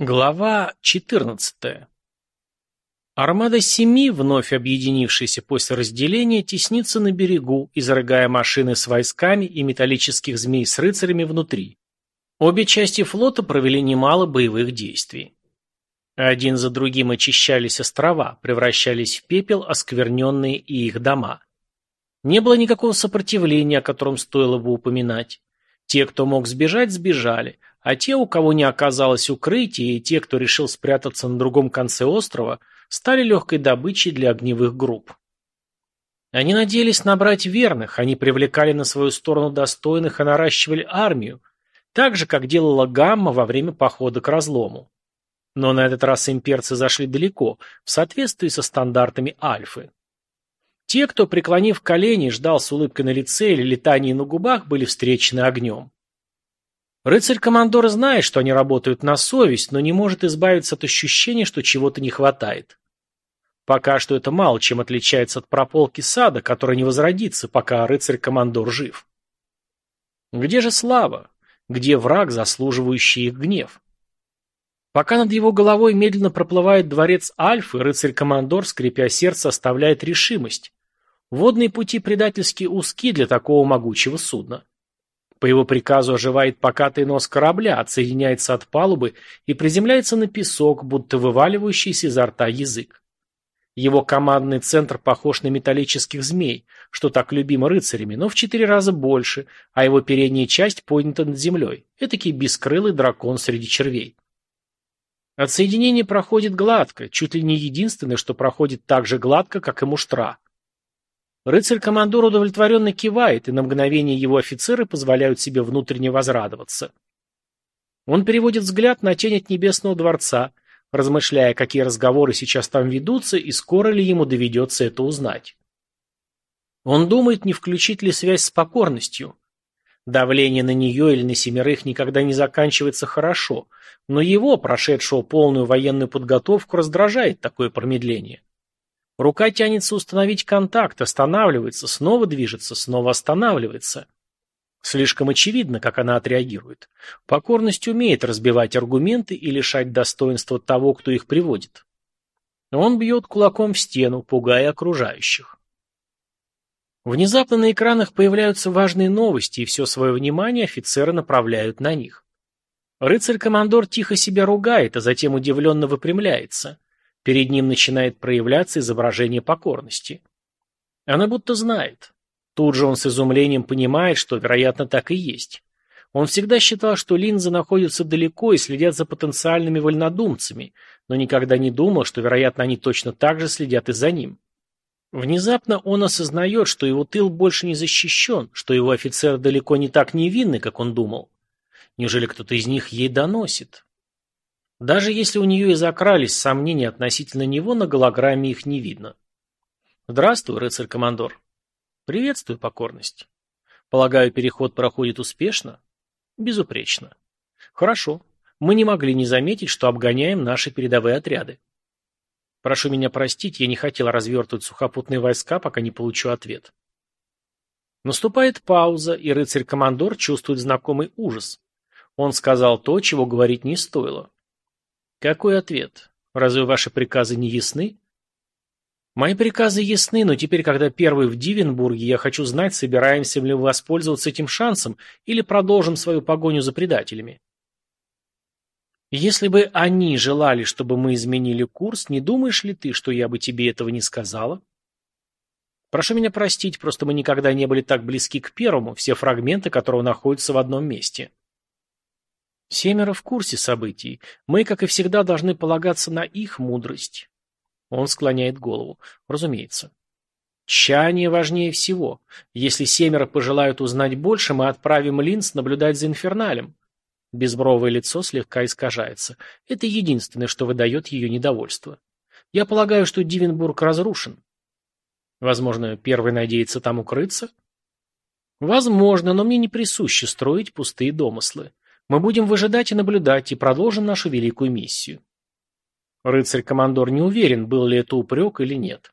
Глава 14. Армада семи, вновь объединившаяся после разделения, теснится на берегу, изрыгая машины с войсками и металлических змей с рыцарями внутри. Обе части флота провели немало боевых действий. Один за другим очищались острова, превращались в пепел оскверненные и их дома. Не было никакого сопротивления, о котором стоило бы упоминать. Те, кто мог сбежать, сбежали, а те, у кого не оказалось укрытия, и те, кто решил спрятаться на другом конце острова, стали легкой добычей для огневых групп. Они надеялись набрать верных, они привлекали на свою сторону достойных и наращивали армию, так же, как делала Гамма во время похода к разлому. Но на этот раз имперцы зашли далеко, в соответствии со стандартами Альфы. Те, кто, преклонив колени, ждал с улыбкой на лице или летанием на губах, были встречены огнем. Рыцарь-командор знает, что они работают на совесть, но не может избавиться от ощущения, что чего-то не хватает. Пока что это мало чем отличается от прополки сада, которая не возродится, пока рыцарь-командор жив. Где же слава? Где враг, заслуживающий их гнев? Пока над его головой медленно проплывает дворец Альфы, рыцарь-командор, скрипя сердце, оставляет решимость. Водные пути предательски узки для такого могучего судна. По его приказу оживает покатый нос корабля, отсоединяется от палубы и приземляется на песок, будто вываливающийся изо рта язык. Его командный центр похож на металлических змей, что так любимо рыцарями, но в четыре раза больше, а его передняя часть поднята над землей. Этакий бескрылый дракон среди червей. Отсоединение проходит гладко, чуть ли не единственное, что проходит так же гладко, как и муштра. Рыцарь-командор удовлетворенно кивает, и на мгновение его офицеры позволяют себе внутренне возрадоваться. Он переводит взгляд на тень от небесного дворца, размышляя, какие разговоры сейчас там ведутся и скоро ли ему доведется это узнать. Он думает, не включить ли связь с покорностью. Давление на нее или на семерых никогда не заканчивается хорошо, но его, прошедшего полную военную подготовку, раздражает такое промедление. Рука тянется установить контакт, останавливается, снова движется, снова останавливается. Слишком очевидно, как она отреагирует. Покорность умеет разбивать аргументы и лишать достоинства того, кто их приводит. Он бьет кулаком в стену, пугая окружающих. Внезапно на экранах появляются важные новости, и все свое внимание офицеры направляют на них. Рыцарь-командор тихо себя ругает, а затем удивленно выпрямляется. Перед ним начинает проявляться изображение покорности. Она будто знает. Тут же он с изумлением понимает, что, вероятно, так и есть. Он всегда считал, что линзы находятся далеко и следят за потенциальными вольнодумцами, но никогда не думал, что, вероятно, они точно так же следят и за ним. Внезапно он осознает, что его тыл больше не защищен, что его офицеры далеко не так невинны, как он думал. Неужели кто-то из них ей доносит? Даже если у нее и закрались сомнения относительно него, на голограмме их не видно. Здравствуй, рыцарь-командор. Приветствую, покорность. Полагаю, переход проходит успешно? Безупречно. Хорошо. Мы не могли не заметить, что обгоняем наши передовые отряды. Прошу меня простить, я не хотел развертывать сухопутные войска, пока не получу ответ. Наступает пауза, и рыцарь-командор чувствует знакомый ужас. Он сказал то, чего говорить не стоило. Какой ответ? Разве ваши приказы не ясны? Мои приказы ясны, но теперь, когда первый в Дивенбурге, я хочу знать, собираемся ли мы воспользоваться этим шансом или продолжим свою погоню за предателями. Если бы они желали, чтобы мы изменили курс, не думаешь ли ты, что я бы тебе этого не сказала? Прошу меня простить, просто мы никогда не были так близки к первому, все фрагменты которого находятся в одном месте. Семеро в курсе событий. Мы, как и всегда, должны полагаться на их мудрость. Он склоняет голову. Разумеется. Тщание важнее всего. Если семеро пожелают узнать больше, мы отправим Линз наблюдать за инферналем. Безбровое лицо слегка искажается. Это единственное, что выдает ее недовольство. Я полагаю, что Дивенбург разрушен. Возможно, первый надеется там укрыться? Возможно, но мне не присуще строить пустые домыслы. Мы будем выжидать и наблюдать, и продолжим нашу великую миссию. Рыцарь-командор не уверен, был ли это упрек или нет.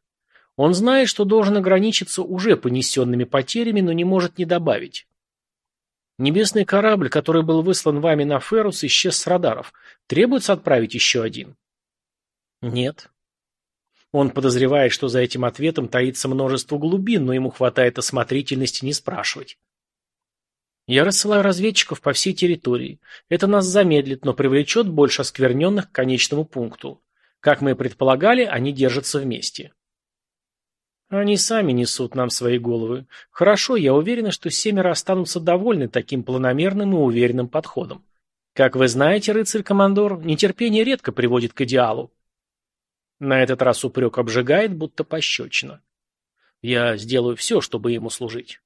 Он знает, что должен ограничиться уже понесенными потерями, но не может не добавить. Небесный корабль, который был выслан вами на Ферус, исчез с радаров. Требуется отправить еще один? Нет. Он подозревает, что за этим ответом таится множество глубин, но ему хватает осмотрительности не спрашивать. Я рассылаю разведчиков по всей территории. Это нас замедлит, но привлечет больше оскверненных к конечному пункту. Как мы и предполагали, они держатся вместе. Они сами несут нам свои головы. Хорошо, я уверена, что семеро останутся довольны таким планомерным и уверенным подходом. Как вы знаете, рыцарь-командор, нетерпение редко приводит к идеалу. На этот раз упрек обжигает, будто пощечина. Я сделаю все, чтобы ему служить.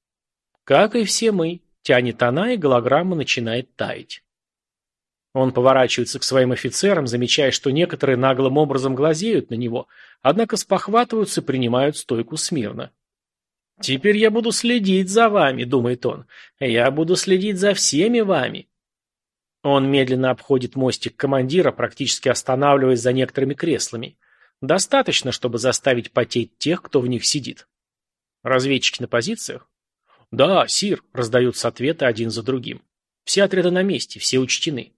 Как и все мы. Тянет она, и голограмма начинает таять. Он поворачивается к своим офицерам, замечая, что некоторые наглым образом глазеют на него, однако спохватываются и принимают стойку смирно. «Теперь я буду следить за вами», — думает он. «Я буду следить за всеми вами». Он медленно обходит мостик командира, практически останавливаясь за некоторыми креслами. Достаточно, чтобы заставить потеть тех, кто в них сидит. Разведчики на позициях? Да, сир, раздаются ответы один за другим. Все отряды на месте, все учтены.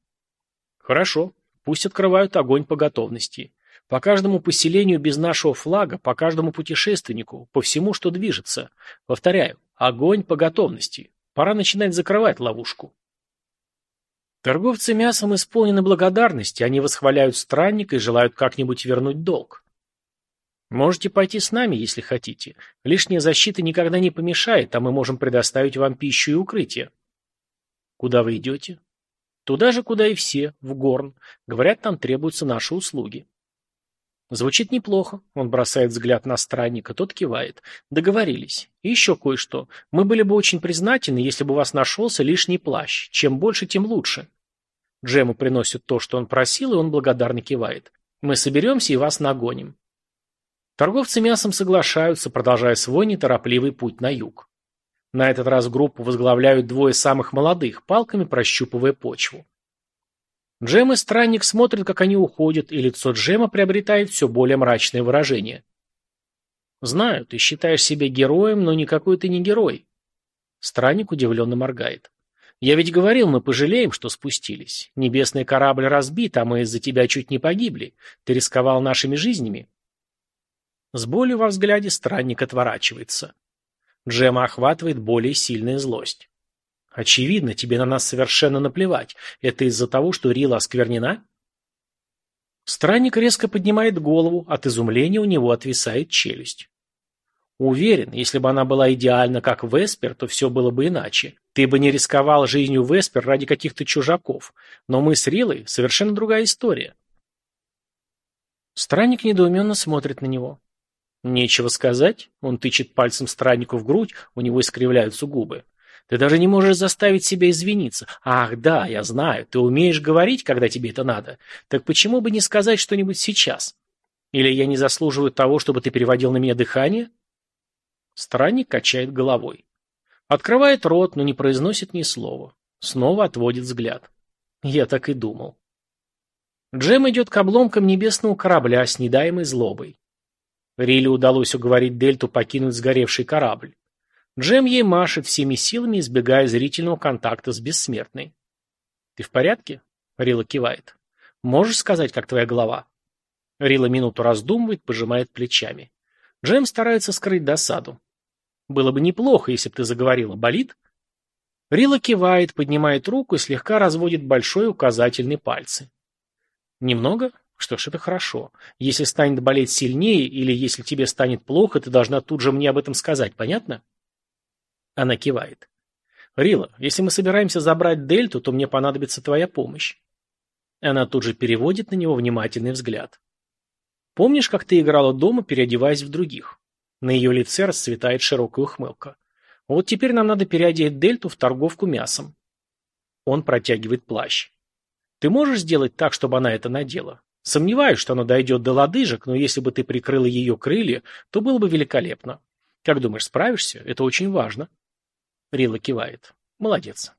Хорошо, пусть открывают огонь по готовности. По каждому поселению без нашего флага, по каждому путешественнику, по всему, что движется. Повторяю, огонь по готовности. Пора начинать закрывать ловушку. Торговцы мясом исполнены благодарности, они восхваляют странника и желают как-нибудь вернуть долг. Можете пойти с нами, если хотите. Лишняя защита никогда не помешает, а мы можем предоставить вам пищу и укрытие. Куда вы идете? Туда же, куда и все, в Горн. Говорят, там требуются наши услуги. Звучит неплохо. Он бросает взгляд на странника, тот кивает. Договорились. И еще кое-что. Мы были бы очень признательны, если бы у вас нашелся лишний плащ. Чем больше, тем лучше. Джему приносит то, что он просил, и он благодарно кивает. Мы соберемся и вас нагоним. Торговцы мясом соглашаются, продолжая свой неторопливый путь на юг. На этот раз группу возглавляют двое самых молодых, палками прощупывая почву. Джем и странник смотрят, как они уходят, и лицо Джема приобретает все более мрачное выражение. «Знаю, ты считаешь себя героем, но никакой ты не герой». Странник удивленно моргает. «Я ведь говорил, мы пожалеем, что спустились. Небесный корабль разбит, а мы из-за тебя чуть не погибли. Ты рисковал нашими жизнями». С болью во взгляде странник отворачивается. Джема охватывает более сильная злость. Очевидно, тебе на нас совершенно наплевать. Это из-за того, что Рила осквернена? Странник резко поднимает голову, от изумления у него отвисает челюсть. Уверен, если бы она была идеальна, как Веспер, то все было бы иначе. Ты бы не рисковал жизнью Веспер ради каких-то чужаков. Но мы с Рилой совершенно другая история. Странник недоуменно смотрит на него. Нечего сказать. Он тычет пальцем страннику в грудь, у него искривляются губы. Ты даже не можешь заставить себя извиниться. Ах, да, я знаю, ты умеешь говорить, когда тебе это надо. Так почему бы не сказать что-нибудь сейчас? Или я не заслуживаю того, чтобы ты переводил на меня дыхание? Странник качает головой. Открывает рот, но не произносит ни слова. Снова отводит взгляд. Я так и думал. Джем идет к обломкам небесного корабля с недаемой злобой. Риле удалось уговорить Дельту покинуть сгоревший корабль. Джем ей машет всеми силами, избегая зрительного контакта с бессмертной. «Ты в порядке?» — Рила кивает. «Можешь сказать, как твоя голова?» Рила минуту раздумывает, пожимает плечами. Джем старается скрыть досаду. «Было бы неплохо, если бы ты заговорила. Болит?» Рила кивает, поднимает руку и слегка разводит большой указательный пальцы. «Немного? Что ж, это хорошо. Если станет болеть сильнее или если тебе станет плохо, ты должна тут же мне об этом сказать, понятно? Она кивает. Рила, если мы собираемся забрать Дельту, то мне понадобится твоя помощь. Она тут же переводит на него внимательный взгляд. Помнишь, как ты играла дома, переодеваясь в других? На ее лице расцветает широкая ухмылка. Вот теперь нам надо переодеть Дельту в торговку мясом. Он протягивает плащ. Ты можешь сделать так, чтобы она это надела? Сомневаюсь, что оно дойдет до лодыжек, но если бы ты прикрыла ее крылья, то было бы великолепно. Как думаешь, справишься? Это очень важно. Рила кивает. Молодец.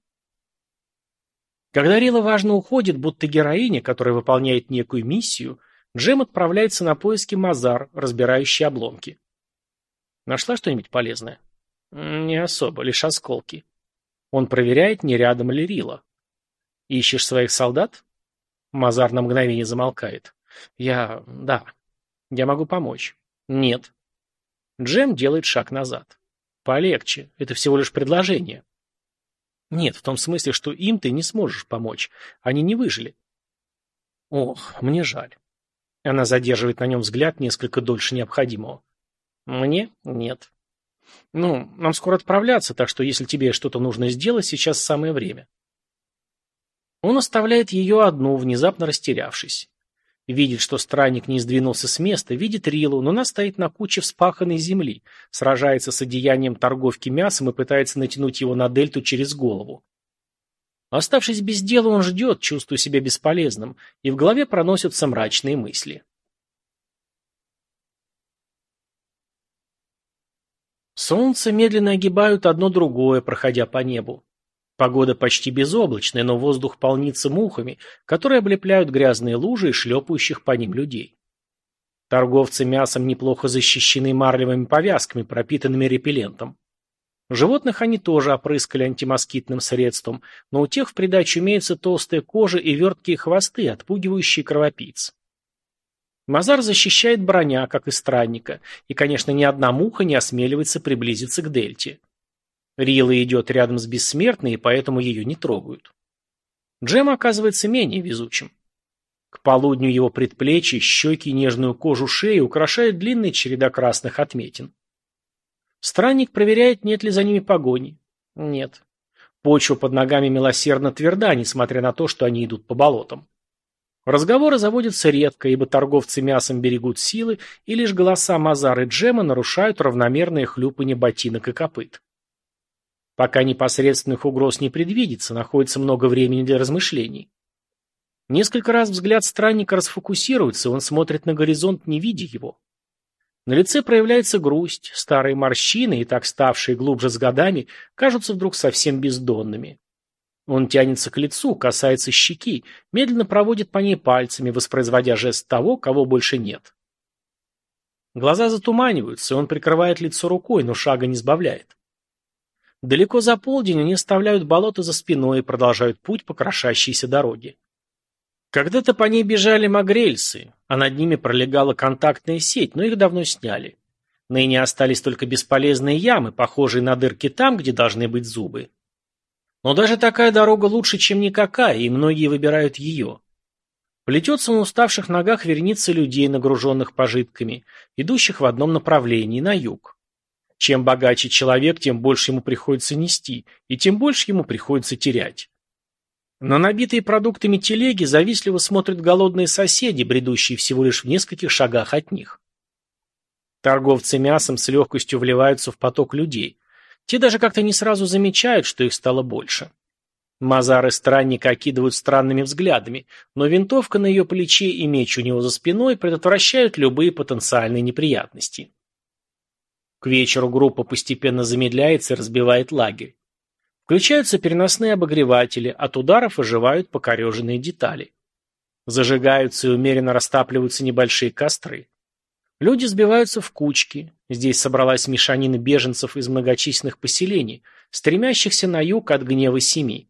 Когда Рила важно уходит, будто героиня, которая выполняет некую миссию, Джем отправляется на поиски Мазар, разбирающий обломки. Нашла что-нибудь полезное? Не особо, лишь осколки. Он проверяет, не рядом ли Рила. Ищешь своих солдат? Мазар на мгновение замолкает. Я... да. Я могу помочь. Нет. Джем делает шаг назад. Полегче. Это всего лишь предложение. Нет, в том смысле, что им ты не сможешь помочь. Они не выжили. Ох, мне жаль. Она задерживает на нем взгляд несколько дольше необходимого. Мне? Нет. Ну, нам скоро отправляться, так что если тебе что-то нужно сделать, сейчас самое время. Он оставляет ее одну, внезапно растерявшись. Видит, что странник не сдвинулся с места, видит Рилу, но она стоит на куче вспаханной земли, сражается с одеянием торговки мясом и пытается натянуть его на дельту через голову. Оставшись без дела, он ждет, чувствуя себя бесполезным, и в голове проносятся мрачные мысли. Солнце медленно огибают одно другое, проходя по небу. Погода почти безоблачная, но воздух полнится мухами, которые облепляют грязные лужи и шлепающих по ним людей. Торговцы мясом неплохо защищены марлевыми повязками, пропитанными репеллентом. Животных они тоже опрыскали антимоскитным средством, но у тех в придачу имеется толстая кожа и верткие хвосты, отпугивающие кровопийц. Мазар защищает броня, как и странника, и, конечно, ни одна муха не осмеливается приблизиться к дельте. Рила идет рядом с бессмертной, и поэтому ее не трогают. Джем оказывается менее везучим. К полудню его предплечья, щеки и нежную кожу шеи украшает длинная череда красных отметин. Странник проверяет, нет ли за ними погони. Нет. Почва под ногами милосердно тверда, несмотря на то, что они идут по болотам. Разговоры заводятся редко, ибо торговцы мясом берегут силы, и лишь голоса Мазары и Джема нарушают равномерное хлюпанье ботинок и копыт. Пока непосредственных угроз не предвидится, находится много времени для размышлений. Несколько раз взгляд странника расфокусируется, он смотрит на горизонт, не видя его. На лице проявляется грусть, старые морщины, и так ставшие глубже с годами, кажутся вдруг совсем бездонными. Он тянется к лицу, касается щеки, медленно проводит по ней пальцами, воспроизводя жест того, кого больше нет. Глаза затуманиваются, и он прикрывает лицо рукой, но шага не сбавляет. Далеко за полдень они оставляют болото за спиной и продолжают путь по крошащейся дороге. Когда-то по ней бежали магрельсы, а над ними пролегала контактная сеть, но их давно сняли. Ныне остались только бесполезные ямы, похожие на дырки там, где должны быть зубы. Но даже такая дорога лучше, чем никакая, и многие выбирают ее. Плетется на уставших ногах верница людей, нагруженных пожитками, идущих в одном направлении, на юг. Чем богаче человек, тем больше ему приходится нести, и тем больше ему приходится терять. На набитые продуктами телеги завистливо смотрят голодные соседи, бредущие всего лишь в нескольких шагах от них. Торговцы мясом с легкостью вливаются в поток людей. Те даже как-то не сразу замечают, что их стало больше. Мазары странника окидывают странными взглядами, но винтовка на ее плече и меч у него за спиной предотвращают любые потенциальные неприятности. К вечеру группа постепенно замедляется и разбивает лагерь. Включаются переносные обогреватели, от ударов оживают покореженные детали. Зажигаются и умеренно растапливаются небольшие костры. Люди сбиваются в кучки. Здесь собралась мешанина беженцев из многочисленных поселений, стремящихся на юг от гнева семи.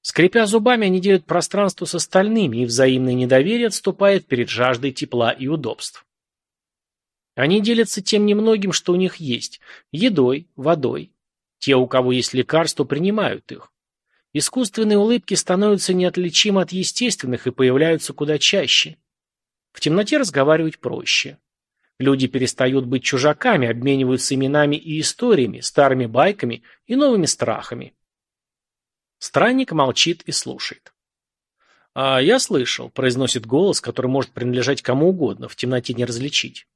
Скрипя зубами, они делят пространство с остальными, и взаимное недоверие отступает перед жаждой тепла и удобств. Они делятся тем немногим, что у них есть – едой, водой, те, у кого есть лекарства, принимают их. Искусственные улыбки становятся неотличимы от естественных и появляются куда чаще. В темноте разговаривать проще. Люди перестают быть чужаками, обмениваются именами и историями, старыми байками и новыми страхами. Странник молчит и слушает. «А я слышал», — произносит голос, который может принадлежать кому угодно, в темноте не различить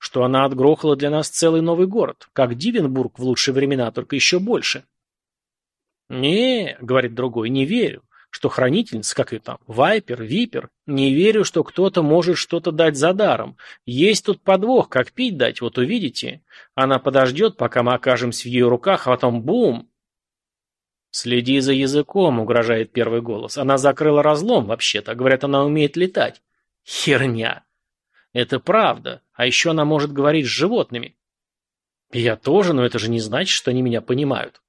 что она отгрохала для нас целый новый город, как Дивенбург в лучшие времена, только еще больше. «Не», — говорит другой, — «не верю, что хранительница, как ее там, Вайпер, Випер, не верю, что кто-то может что-то дать за даром. Есть тут подвох, как пить дать, вот увидите. Она подождет, пока мы окажемся в ее руках, а потом бум!» «Следи за языком», — угрожает первый голос. «Она закрыла разлом, вообще-то. Говорят, она умеет летать». «Херня!» Это правда. А еще она может говорить с животными. Я тоже, но это же не значит, что они меня понимают.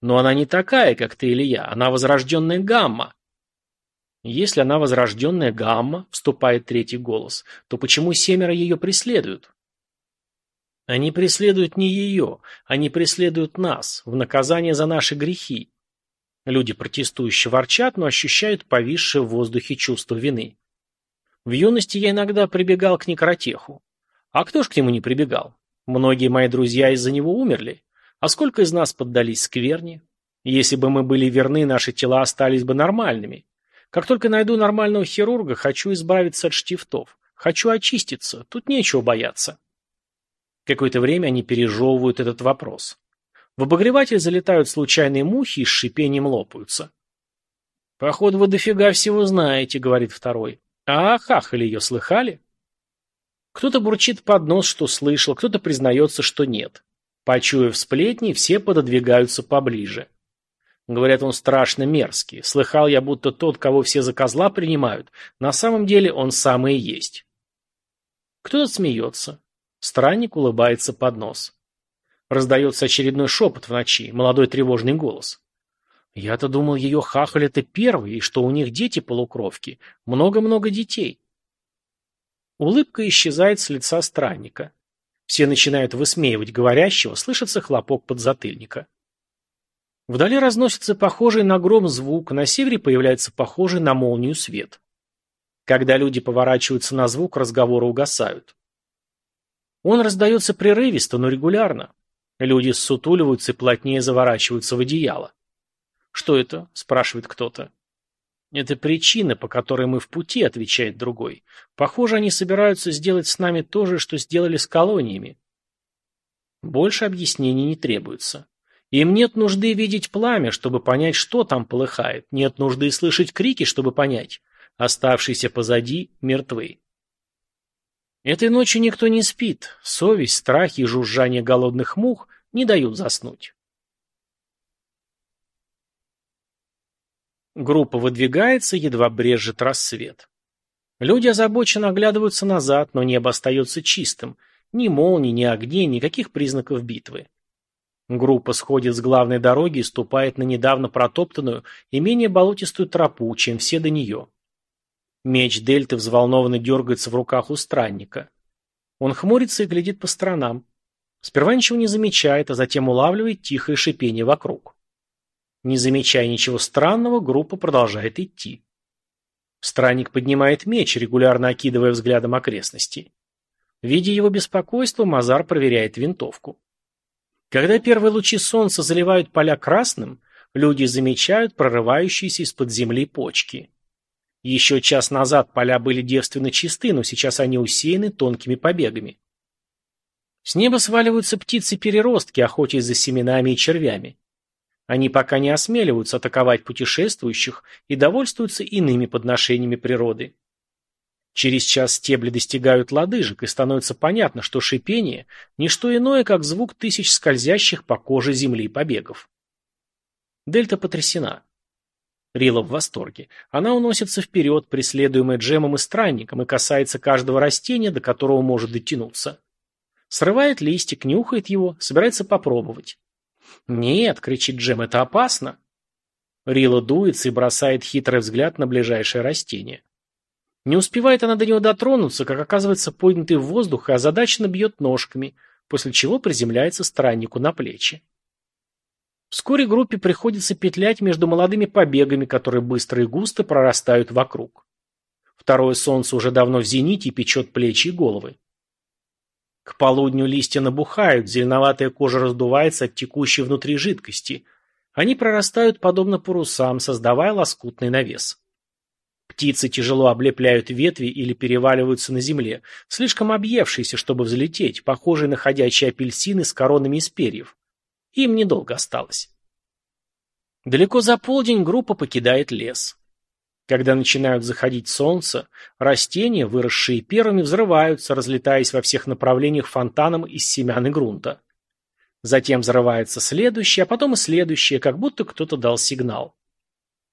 Но она не такая, как ты или я, она возрожденная гамма. Если она возрожденная гамма, вступает третий голос, то почему семеро ее преследуют? Они преследуют не ее, они преследуют нас, в наказание за наши грехи. Люди протестующие ворчат, но ощущают повисшее в воздухе чувство вины. В юности я иногда прибегал к некротеху. А кто ж к нему не прибегал? Многие мои друзья из-за него умерли. А сколько из нас поддались скверне? Если бы мы были верны, наши тела остались бы нормальными. Как только найду нормального хирурга, хочу избавиться от штифтов. Хочу очиститься, тут нечего бояться. Какое-то время они пережевывают этот вопрос. В обогреватель залетают случайные мухи и с шипением лопаются. «Походу, вы дофига всего знаете», — говорит второй. «А хахали ее слыхали?» Кто-то бурчит под нос, что слышал, кто-то признается, что нет. Почуяв сплетни, все пододвигаются поближе. Говорят, он страшно мерзкий. Слыхал я, будто тот, кого все за козла принимают, на самом деле он самый и есть. Кто-то смеется. Странник улыбается под нос. Раздается очередной шепот в ночи, молодой тревожный голос. Я-то думал, ее хахаль это первый, и что у них дети полукровки. Много-много детей. Улыбка исчезает с лица странника. Все начинают высмеивать говорящего, слышится хлопок подзатыльника. Вдали разносится похожий на гром звук, на севере появляется похожий на молнию свет. Когда люди поворачиваются на звук, разговоры угасают. Он раздается прерывисто, но регулярно. Люди ссутуливаются и плотнее заворачиваются в одеяло. «Что это?» – спрашивает кто-то. «Это причина, по которой мы в пути», – отвечает другой. «Похоже, они собираются сделать с нами то же, что сделали с колониями». Больше объяснений не требуется. Им нет нужды видеть пламя, чтобы понять, что там полыхает. Нет нужды слышать крики, чтобы понять. Оставшиеся позади мертвы. Этой ночью никто не спит. Совесть, страх и жужжание голодных мух не дают заснуть. Группа выдвигается, едва брежет рассвет. Люди озабоченно оглядываются назад, но небо остается чистым. Ни молний, ни огней, никаких признаков битвы. Группа сходит с главной дороги и ступает на недавно протоптанную и менее болотистую тропу, чем все до нее. Меч Дельты взволнованно дергается в руках у странника. Он хмурится и глядит по сторонам. Сперва ничего не замечает, а затем улавливает тихое шипение вокруг. Не замечая ничего странного, группа продолжает идти. Странник поднимает меч, регулярно окидывая взглядом окрестности. Видя его беспокойство, Мазар проверяет винтовку. Когда первые лучи солнца заливают поля красным, люди замечают прорывающиеся из-под земли почки. Еще час назад поля были девственно чисты, но сейчас они усеяны тонкими побегами. С неба сваливаются птицы-переростки, охотясь за семенами и червями. Они пока не осмеливаются атаковать путешествующих и довольствуются иными подношениями природы. Через час стебли достигают лодыжек, и становится понятно, что шипение – не что иное, как звук тысяч скользящих по коже земли побегов. Дельта потрясена. Рила в восторге. Она уносится вперед, преследуемая Джемом и Странником, и касается каждого растения, до которого может дотянуться. Срывает листик, нюхает его, собирается попробовать. «Нет», — кричит Джем, — «это опасно». Рила дуется и бросает хитрый взгляд на ближайшее растение. Не успевает она до него дотронуться, как оказывается поднятый в воздух и озадаченно бьет ножками, после чего приземляется страннику на плечи. Вскоре группе приходится петлять между молодыми побегами, которые быстро и густо прорастают вокруг. Второе солнце уже давно в зените и печет плечи и головы. К полудню листья набухают, зеленоватая кожа раздувается от текущей внутри жидкости. Они прорастают подобно парусам, создавая лоскутный навес. Птицы тяжело облепляют ветви или переваливаются на земле, слишком объевшиеся, чтобы взлететь, похожие на ходячие апельсины с коронами из перьев. Им недолго осталось. Далеко за полдень группа покидает лес. Когда начинают заходить солнце, растения, выросшие первыми, взрываются, разлетаясь во всех направлениях фонтаном из семян и грунта. Затем взрывается следующее, а потом и следующее, как будто кто-то дал сигнал.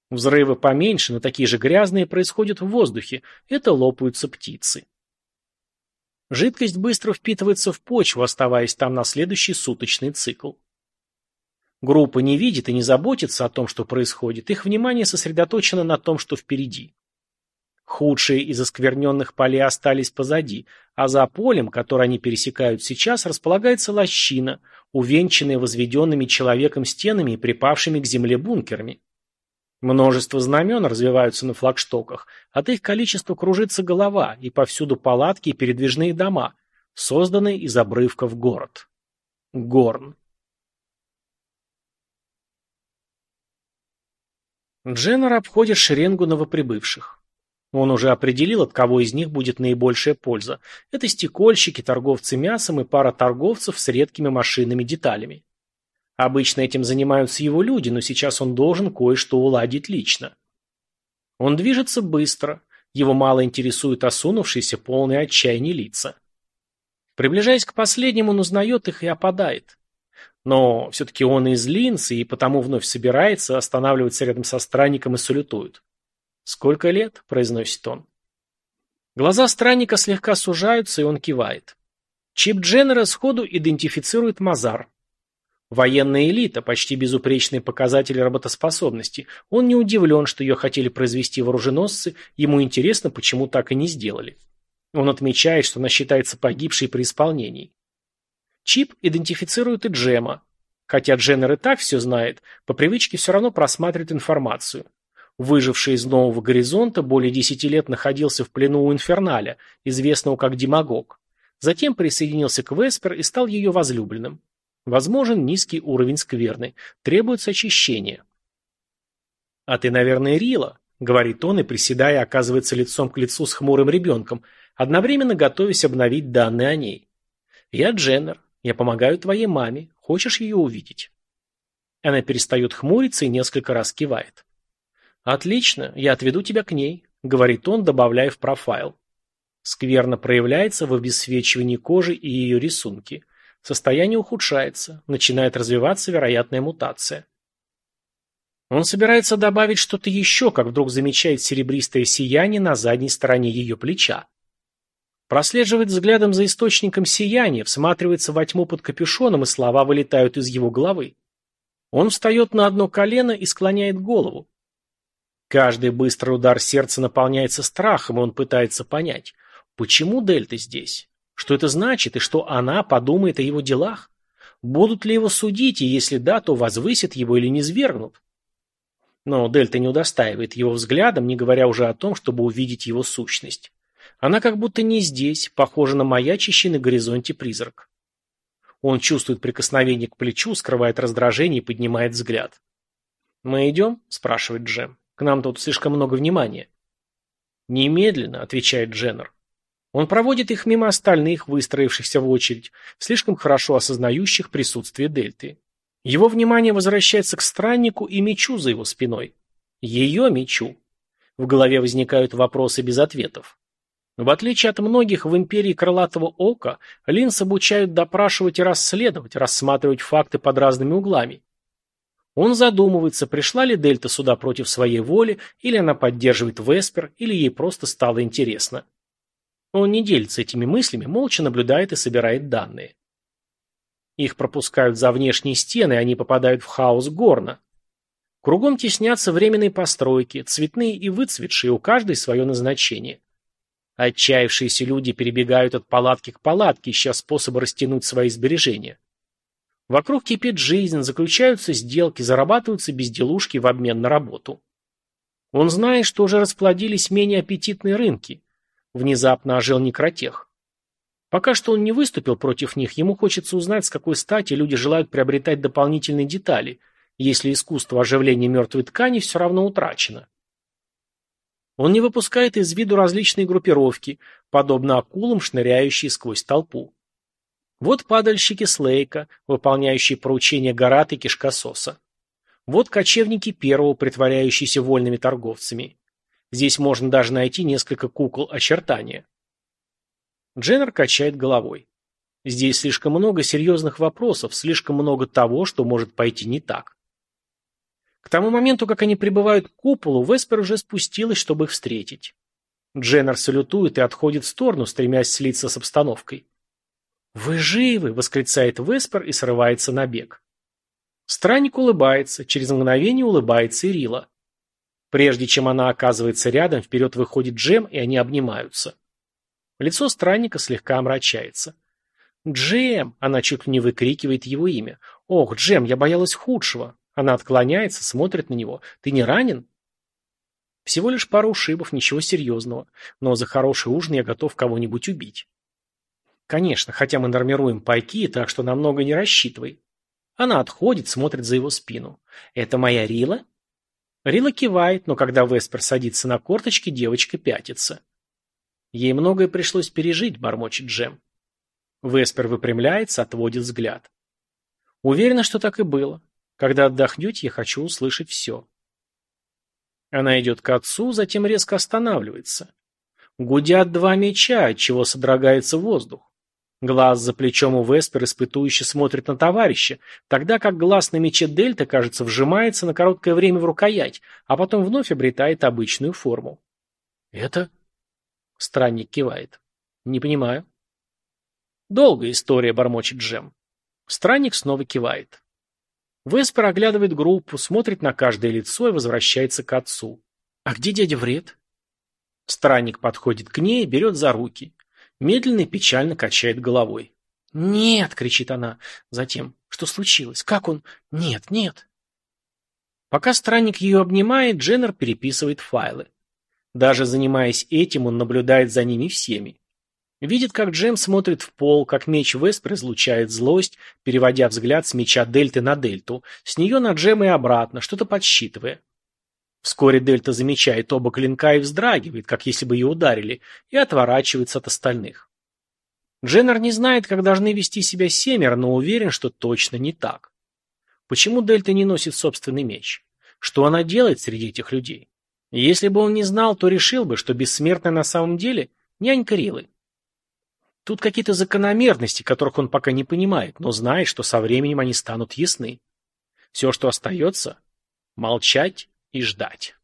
Взрывы поменьше, но такие же грязные, происходят в воздухе. Это лопаются птицы. Жидкость быстро впитывается в почву, оставаясь там на следующий суточный цикл. Группа не видит и не заботится о том, что происходит, их внимание сосредоточено на том, что впереди. Худшие из оскверненных полей остались позади, а за полем, которое они пересекают сейчас, располагается лощина, увенчанная возведенными человеком стенами и припавшими к земле бункерами. Множество знамен развиваются на флагштоках, от их количества кружится голова, и повсюду палатки и передвижные дома, созданные из обрывков город. Горн. Дженнер обходит шеренгу новоприбывших. Он уже определил, от кого из них будет наибольшая польза. Это стекольщики, торговцы мясом и пара торговцев с редкими машинными деталями. Обычно этим занимаются его люди, но сейчас он должен кое-что уладить лично. Он движется быстро, его мало интересуют осунувшиеся, полные отчаяния лица. Приближаясь к последнему, он узнает их и опадает. Но все-таки он из Линца и потому вновь собирается, останавливается рядом со странником и салютует. «Сколько лет?» – произносит он. Глаза странника слегка сужаются, и он кивает. Чип Дженнера сходу идентифицирует Мазар. Военная элита, почти безупречный показатель работоспособности. Он не удивлен, что ее хотели произвести вооруженосцы, ему интересно, почему так и не сделали. Он отмечает, что она считается погибшей при исполнении. Чип идентифицирует и Джема. Хотя Дженнер и так все знает, по привычке все равно просматривает информацию. Выживший из Нового Горизонта более десяти лет находился в плену у Инферналя, известного как Демагог. Затем присоединился к Веспер и стал ее возлюбленным. Возможен низкий уровень скверны. Требуется очищение. «А ты, наверное, Рила», — говорит он и, приседая, оказывается лицом к лицу с хмурым ребенком, одновременно готовясь обновить данные о ней. «Я Дженнер. Я помогаю твоей маме. Хочешь ее увидеть?» Она перестает хмуриться и несколько раз кивает. «Отлично, я отведу тебя к ней», — говорит он, добавляя в профайл. Скверно проявляется в обесцвечивании кожи и ее рисунки. Состояние ухудшается, начинает развиваться вероятная мутация. Он собирается добавить что-то еще, как вдруг замечает серебристое сияние на задней стороне ее плеча. Прослеживает взглядом за источником сияния, всматривается во тьму под капюшоном, и слова вылетают из его головы. Он встает на одно колено и склоняет голову. Каждый быстрый удар сердца наполняется страхом, и он пытается понять, почему Дельта здесь? Что это значит и что она подумает о его делах? Будут ли его судить, и если да, то возвысят его или не свергнут? Но Дельта не удостаивает его взглядом, не говоря уже о том, чтобы увидеть его сущность. Она как будто не здесь, похожа на маячащий на горизонте призрак. Он чувствует прикосновение к плечу, скрывает раздражение и поднимает взгляд. «Мы идем?» – спрашивает Джем. К нам тут слишком много внимания. Немедленно, отвечает Дженнер. Он проводит их мимо остальных, выстроившихся в очередь, слишком хорошо осознающих присутствие Дельты. Его внимание возвращается к страннику и мечу за его спиной. Ее мечу. В голове возникают вопросы без ответов. В отличие от многих в империи крылатого ока, Линс обучают допрашивать и расследовать, рассматривать факты под разными углами. Он задумывается, пришла ли Дельта сюда против своей воли, или она поддерживает Веспер, или ей просто стало интересно. Он не делится этими мыслями, молча наблюдает и собирает данные. Их пропускают за внешние стены, они попадают в хаос горна. Кругом теснятся временные постройки, цветные и выцветшие, у каждой свое назначение. Отчаявшиеся люди перебегают от палатки к палатке, ища способы растянуть свои сбережения. Вокруг кипит жизнь, заключаются сделки, зарабатываются безделушки в обмен на работу. Он знает, что уже расплодились менее аппетитные рынки. Внезапно ожил некротех. Пока что он не выступил против них, ему хочется узнать, с какой стати люди желают приобретать дополнительные детали, если искусство оживления мертвой ткани все равно утрачено. Он не выпускает из виду различные группировки, подобно акулам, шныряющие сквозь толпу. Вот падальщики Слейка, выполняющие поручения Гарат и Кишкососа. Вот кочевники первого, притворяющиеся вольными торговцами. Здесь можно даже найти несколько кукол очертания. Дженнер качает головой. Здесь слишком много серьезных вопросов, слишком много того, что может пойти не так. К тому моменту, как они прибывают к куполу, Веспер уже спустилась, чтобы их встретить. Дженнер салютует и отходит в сторону, стремясь слиться с обстановкой. «Вы живы!» — восклицает Веспер и срывается на бег. Странник улыбается, через мгновение улыбается и Рила. Прежде чем она оказывается рядом, вперед выходит Джем, и они обнимаются. Лицо странника слегка омрачается. «Джем!» — она чуть не выкрикивает его имя. «Ох, Джем, я боялась худшего!» Она отклоняется, смотрит на него. «Ты не ранен?» Всего лишь пару ушибов, ничего серьезного. Но за хороший ужин я готов кого-нибудь убить. Конечно, хотя мы нормируем пайки, так что намного не рассчитывай. Она отходит, смотрит за его спину. «Это моя Рила?» Рила кивает, но когда Веспер садится на корточки, девочка пятится. Ей многое пришлось пережить, бормочет Джем. Веспер выпрямляется, отводит взгляд. Уверена, что так и было. Когда отдохнете, я хочу услышать все. Она идет к отцу, затем резко останавливается. Гудят два меча, от чего содрогается воздух. Глаз за плечом у Веспер испытующе смотрит на товарища, тогда как глаз на мече Дельта, кажется, вжимается на короткое время в рукоять, а потом вновь обретает обычную форму. «Это?» Странник кивает. «Не понимаю». «Долгая история», — бормочет Джем. Странник снова кивает. Веспер оглядывает группу, смотрит на каждое лицо и возвращается к отцу. «А где дядя Вред?» Странник подходит к ней и берет за руки. Медленно и печально качает головой. «Нет!» — кричит она. Затем, что случилось? Как он? Нет, нет. Пока странник ее обнимает, Дженнер переписывает файлы. Даже занимаясь этим, он наблюдает за ними всеми. Видит, как Джем смотрит в пол, как меч Веспер излучает злость, переводя взгляд с меча Дельты на Дельту, с нее на Джема и обратно, что-то подсчитывая. Вскоре Дельта замечает оба клинка и вздрагивает, как если бы ее ударили, и отворачивается от остальных. Дженнер не знает, как должны вести себя семеро, но уверен, что точно не так. Почему Дельта не носит собственный меч? Что она делает среди этих людей? Если бы он не знал, то решил бы, что бессмертная на самом деле нянька Рилы. Тут какие-то закономерности, которых он пока не понимает, но знает, что со временем они станут ясны. Все, что остается – молчать и ждать.